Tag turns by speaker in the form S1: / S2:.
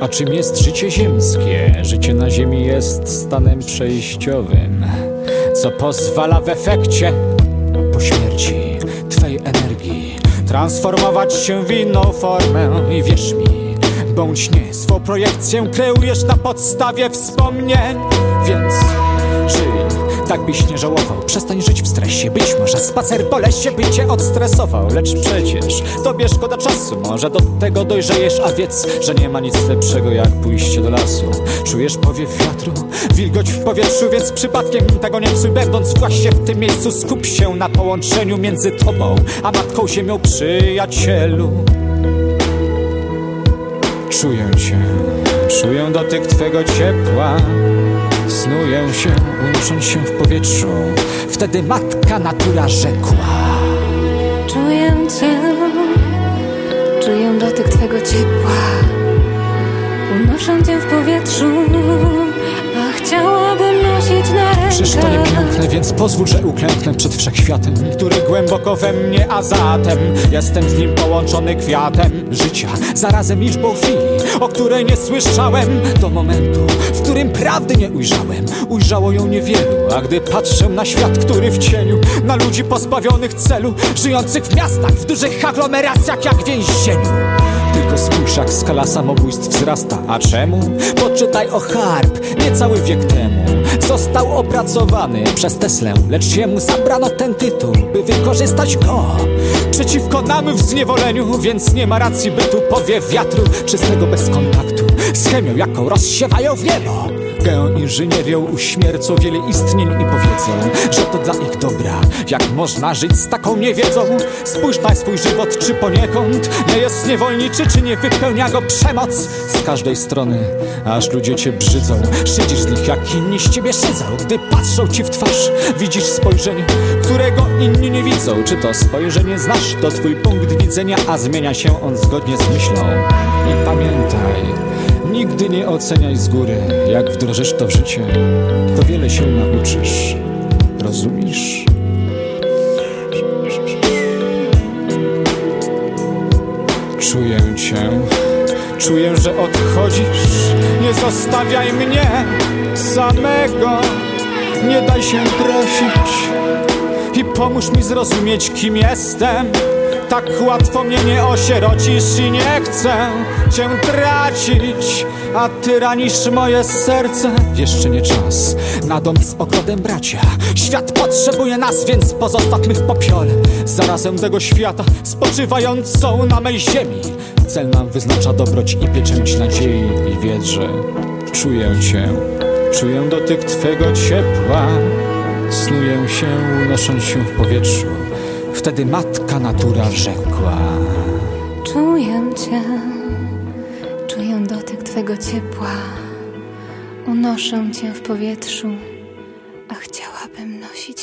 S1: A czym jest życie ziemskie? Życie na ziemi jest stanem przejściowym, co pozwala w efekcie po śmierci Twej energii transformować się w inną formę i wierz mi, bądź nie, swą projekcję kreujesz na podstawie wspomnień, więc tak byś nie żałował. Przestań żyć w stresie. Być może spacer po lesie by cię odstresował. Lecz przecież tobie szkoda czasu. Może do tego dojrzejesz A wiedz, że nie ma nic lepszego jak pójście do lasu. Czujesz powiew wiatru, wilgoć w powietrzu Więc przypadkiem tego nie psuj. Będąc właśnie w tym miejscu Skup się na połączeniu między tobą A matką ziemią przyjacielu. Czuję cię, czuję dotyk twego ciepła Snuję się, unosząc się w powietrzu. Wtedy matka natura rzekła.
S2: Czuję cię, czuję dotyk twego ciepła. Unoszę cię w powietrzu,
S1: Czyż to nie piękne, więc pozwól, że uklęknę przed wszechświatem Który głęboko we mnie, a zatem Jestem z nim połączony kwiatem życia. Zarazem liczbą chwili, o której nie słyszałem Do momentu, w którym prawdy nie ujrzałem. Ujrzało ją niewielu, a gdy patrzę na świat, który w cieniu Na ludzi pozbawionych celu Żyjących w miastach, w dużych aglomeracjach jak więzieniu tylko spójrz jak skala samobójstw wzrasta. A czemu? Poczytaj o Harp Niecały wiek temu Został opracowany przez Teslę Lecz jemu zabrano ten tytuł By wykorzystać go. Przeciwko nam w zniewoleniu Więc nie ma racji bytu powiew wiatru Czystego bez kontaktu. Z chemią jaką rozsiewają w niebo. Geoinżynierią uśmiercą wiele istnień i powiedzą, że to dla ich dobra. Jak można żyć z taką niewiedzą? Spójrz na swój żywot, czy poniekąd nie jest niewolniczy, czy nie wypełnia go przemoc z każdej strony, aż ludzie cię brzydzą. Szydzisz z nich, jak inni z ciebie szydzą. Gdy patrzą ci w twarz, widzisz spojrzenie, którego inni nie widzą. Czy to spojrzenie znasz? To twój punkt widzenia, a zmienia się on zgodnie z myślą. I pamiętaj, Nigdy nie oceniaj z góry, jak wdrożysz to w życie, to wiele się nauczysz. Rozumiesz? Czuję cię, czuję, że odchodzisz. Nie zostawiaj mnie samego, nie daj się prosić i pomóż mi zrozumieć, kim jestem. Tak łatwo mnie nie osierocisz i nie chcę Cię tracić A ty ranisz moje serce. Jeszcze nie czas na dom z ogrodem bracia. Świat potrzebuje nas, więc pozostawmy w popiole. Zarazem tego świata spoczywającą na mej ziemi. Cel nam wyznacza dobroć i pieczęć nadziei I wiedz, że czuję Cię Czuję dotyk Twego ciepła. Snuję się, unosząc się w powietrzu Wtedy matka natura rzekła.
S2: Czuję cię, czuję dotyk twego ciepła. Unoszę cię w powietrzu, a chciałabym nosić